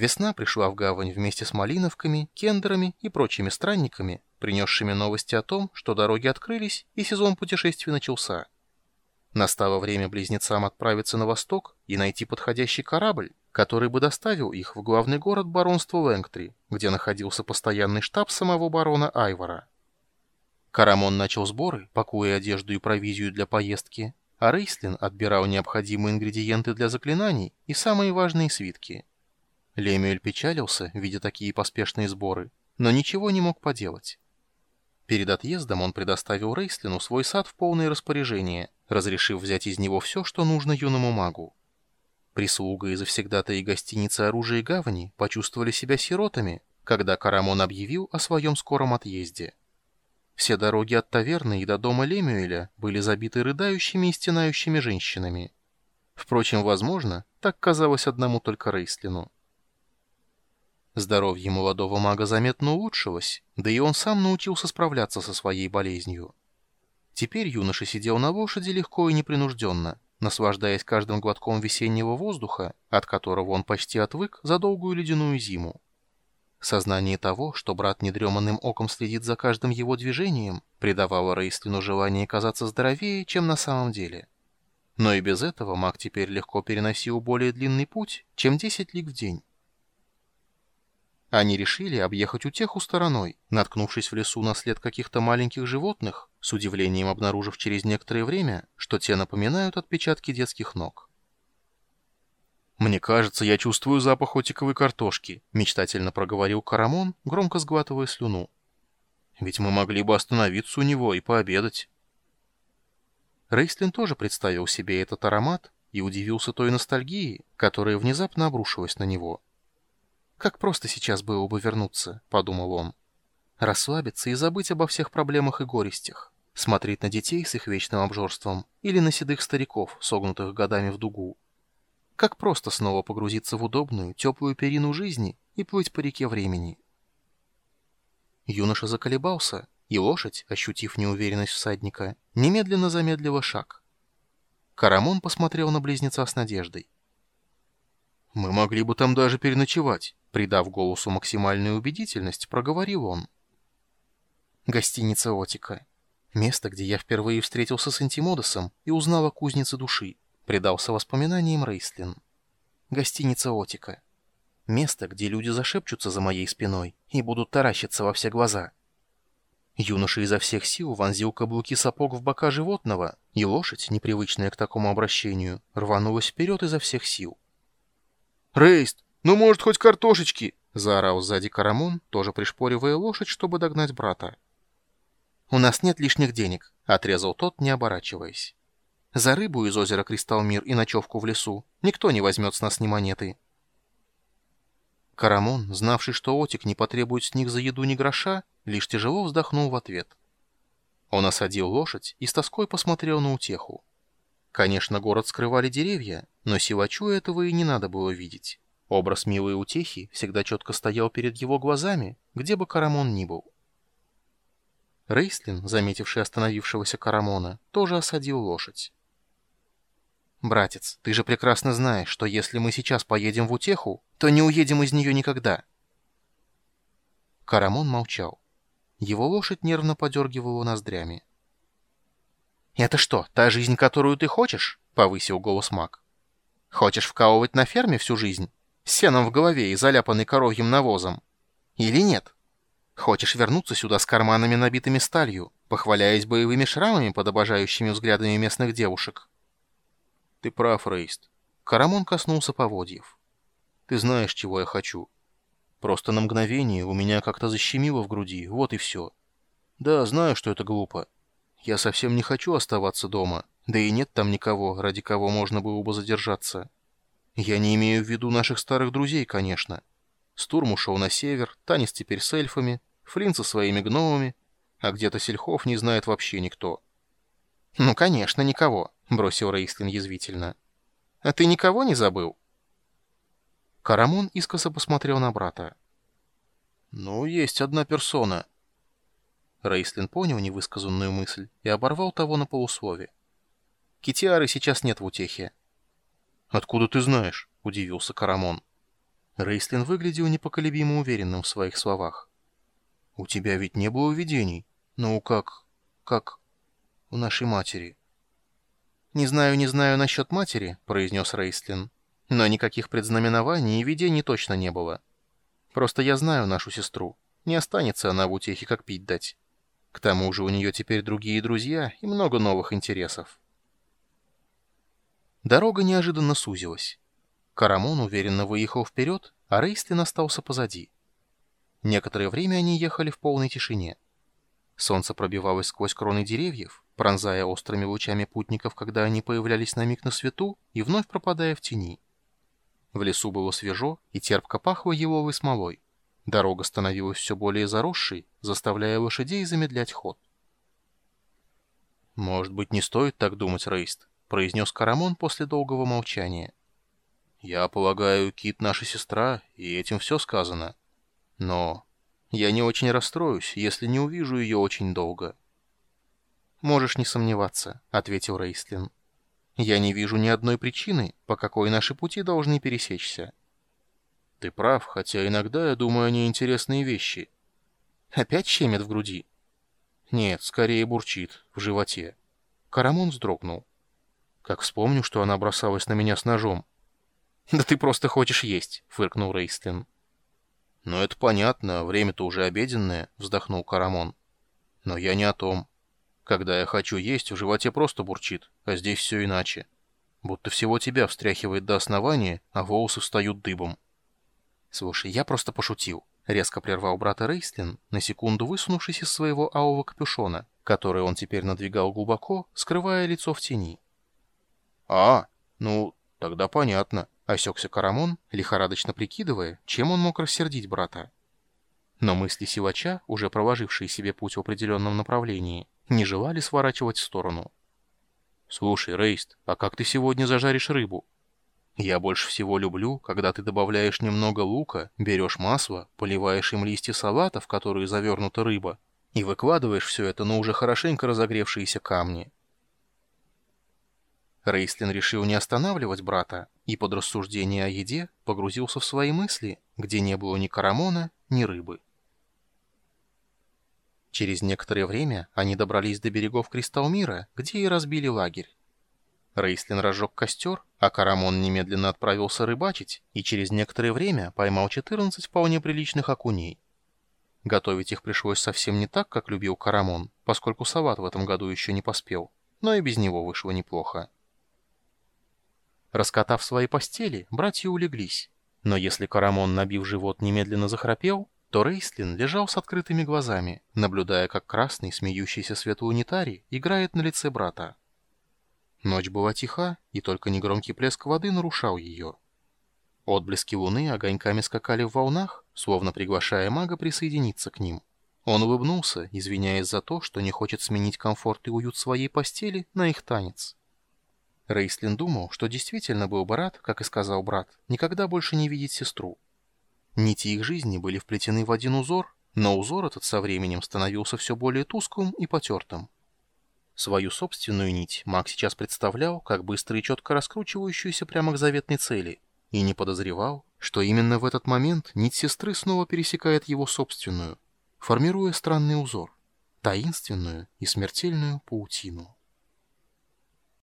Весна пришла в гавань вместе с малиновками, кендерами и прочими странниками, принесшими новости о том, что дороги открылись и сезон путешествий начался. Настало время близнецам отправиться на восток и найти подходящий корабль, который бы доставил их в главный город баронства Лэнгтри, где находился постоянный штаб самого барона Айвора. Карамон начал сборы, пакуя одежду и провизию для поездки, а Рейслин отбирал необходимые ингредиенты для заклинаний и самые важные свитки. Лемюэль печалился, видя такие поспешные сборы, но ничего не мог поделать. Перед отъездом он предоставил Рейслину свой сад в полное распоряжение, разрешив взять из него все, что нужно юному магу. Прислуга и завсегдата и гостиницы оружия и гавани почувствовали себя сиротами, когда Карамон объявил о своем скором отъезде. Все дороги от таверны и до дома Лемюэля были забиты рыдающими и стенающими женщинами. Впрочем, возможно, так казалось одному только Рейслину. Здоровье молодого мага заметно улучшилось, да и он сам научился справляться со своей болезнью. Теперь юноша сидел на лошади легко и непринужденно, наслаждаясь каждым глотком весеннего воздуха, от которого он почти отвык за долгую ледяную зиму. Сознание того, что брат недреманным оком следит за каждым его движением, придавало Рейстлину желание казаться здоровее, чем на самом деле. Но и без этого маг теперь легко переносил более длинный путь, чем 10 лиг в день. Они решили объехать утеху стороной, наткнувшись в лесу на след каких-то маленьких животных, с удивлением обнаружив через некоторое время, что те напоминают отпечатки детских ног. «Мне кажется, я чувствую запах отиковой картошки», — мечтательно проговорил Карамон, громко сглатывая слюну. «Ведь мы могли бы остановиться у него и пообедать». Рейслин тоже представил себе этот аромат и удивился той ностальгии, которая внезапно обрушилась на него. «Как просто сейчас было бы вернуться», — подумал он. «Расслабиться и забыть обо всех проблемах и горестях. Смотреть на детей с их вечным обжорством или на седых стариков, согнутых годами в дугу. Как просто снова погрузиться в удобную, теплую перину жизни и плыть по реке времени». Юноша заколебался, и лошадь, ощутив неуверенность всадника, немедленно замедлила шаг. Карамон посмотрел на близнеца с надеждой. «Мы могли бы там даже переночевать», — придав голосу максимальную убедительность, проговорил он. «Гостиница Отика. Место, где я впервые встретился с Антимодосом и узнал о кузнице души», — предался воспоминаниям Рейслин. «Гостиница Отика. Место, где люди зашепчутся за моей спиной и будут таращиться во все глаза». Юноша изо всех сил вонзил каблуки сапог в бока животного, и лошадь, непривычная к такому обращению, рванулась вперед изо всех сил. «Рейст, ну, может, хоть картошечки?» — заорал сзади Карамон, тоже пришпоривая лошадь, чтобы догнать брата. «У нас нет лишних денег», — отрезал тот, не оборачиваясь. «За рыбу из озера Кристалмир и ночевку в лесу никто не возьмет с нас ни монеты». Карамон, знавший, что Отик не потребует с них за еду ни гроша, лишь тяжело вздохнул в ответ. Он осадил лошадь и с тоской посмотрел на утеху. Конечно, город скрывали деревья, но силачу этого и не надо было видеть. Образ милой утехи всегда четко стоял перед его глазами, где бы Карамон ни был. Рейслин, заметивший остановившегося Карамона, тоже осадил лошадь. «Братец, ты же прекрасно знаешь, что если мы сейчас поедем в утеху, то не уедем из нее никогда». Карамон молчал. Его лошадь нервно подергивала ноздрями. «Это что, та жизнь, которую ты хочешь?» — повысил голос маг. «Хочешь вкалывать на ферме всю жизнь? С сеном в голове и заляпанный коровьим навозом? Или нет? Хочешь вернуться сюда с карманами, набитыми сталью, похваляясь боевыми шрамами под обожающими взглядами местных девушек?» «Ты прав, Рейст». Карамон коснулся поводьев. «Ты знаешь, чего я хочу. Просто на мгновение у меня как-то защемило в груди, вот и все. Да, знаю, что это глупо. Я совсем не хочу оставаться дома, да и нет там никого, ради кого можно было бы задержаться. Я не имею в виду наших старых друзей, конечно. Стурм ушел на север, Танис теперь с эльфами, Флинн со своими гномами, а где-то сельхов не знает вообще никто. «Ну, конечно, никого», — бросил Рейстлин язвительно. «А ты никого не забыл?» Карамон искоса посмотрел на брата. «Ну, есть одна персона», Рейслин понял невысказанную мысль и оборвал того на полуслове. «Китиары сейчас нет в утехе». «Откуда ты знаешь?» — удивился Карамон. Рейслин выглядел непоколебимо уверенным в своих словах. «У тебя ведь не было видений? Ну, как... как... у нашей матери?» «Не знаю, не знаю насчет матери», — произнес Рейслин. «Но никаких предзнаменований и видений точно не было. Просто я знаю нашу сестру. Не останется она в утехе, как пить дать. К тому же у нее теперь другие друзья и много новых интересов». Дорога неожиданно сузилась. Карамон уверенно выехал вперед, а Рейслин остался позади. Некоторое время они ехали в полной тишине. Солнце пробивалось сквозь кроны деревьев, пронзая острыми лучами путников, когда они появлялись на миг на свету и вновь пропадая в тени. В лесу было свежо и терпко пахло еловой смолой. Дорога становилась все более заросшей, заставляя лошадей замедлять ход. «Может быть, не стоит так думать, Рейст», — произнес Карамон после долгого молчания. «Я полагаю, Кит наша сестра, и этим все сказано. Но я не очень расстроюсь, если не увижу ее очень долго». «Можешь не сомневаться», — ответил Рейстлин. «Я не вижу ни одной причины, по какой наши пути должны пересечься». «Ты прав, хотя иногда я думаю о ней интересные вещи». «Опять щемит в груди?» «Нет, скорее бурчит, в животе». Карамон вздрогнул. «Как вспомню, что она бросалась на меня с ножом». «Да ты просто хочешь есть», — фыркнул Рейстлин. «Ну это понятно, время-то уже обеденное», — вздохнул Карамон. «Но я не о том. Когда я хочу есть, в животе просто бурчит, а здесь все иначе. Будто всего тебя встряхивает до основания, а волосы встают дыбом. Слушай, я просто пошутил. Резко прервал брата Рейслин, на секунду высунувшись из своего алого капюшона, который он теперь надвигал глубоко, скрывая лицо в тени. «А, ну, тогда понятно», — осекся Карамон, лихорадочно прикидывая, чем он мог рассердить брата. Но мысли силача, уже проложившие себе путь в определенном направлении, не желали сворачивать в сторону. «Слушай, Рейст, а как ты сегодня зажаришь рыбу?» «Я больше всего люблю, когда ты добавляешь немного лука, берешь масло, поливаешь им листья салата, в которые завернута рыба, и выкладываешь все это на уже хорошенько разогревшиеся камни». Рейстлин решил не останавливать брата и под рассуждение о еде погрузился в свои мысли, где не было ни карамона, ни рыбы. Через некоторое время они добрались до берегов Кристалмира, где и разбили лагерь. Рейслин разжег костер, а Карамон немедленно отправился рыбачить и через некоторое время поймал 14 вполне приличных окуней. Готовить их пришлось совсем не так, как любил Карамон, поскольку салат в этом году еще не поспел, но и без него вышло неплохо. Раскатав свои постели, братья улеглись, но если Карамон, набив живот, немедленно захрапел, то Рейслин лежал с открытыми глазами, наблюдая, как красный, смеющийся светлоунитарий играет на лице брата. Ночь была тиха, и только негромкий плеск воды нарушал ее. Отблески луны огоньками скакали в волнах, словно приглашая мага присоединиться к ним. Он улыбнулся, извиняясь за то, что не хочет сменить комфорт и уют своей постели на их танец. Рейслин думал, что действительно был бы рад, как и сказал брат, никогда больше не видеть сестру. Нити их жизни были вплетены в один узор, но узор этот со временем становился все более тусклым и потертым. Свою собственную нить маг сейчас представлял, как быстро и четко раскручивающуюся прямо к заветной цели, и не подозревал, что именно в этот момент нить сестры снова пересекает его собственную, формируя странный узор, таинственную и смертельную паутину.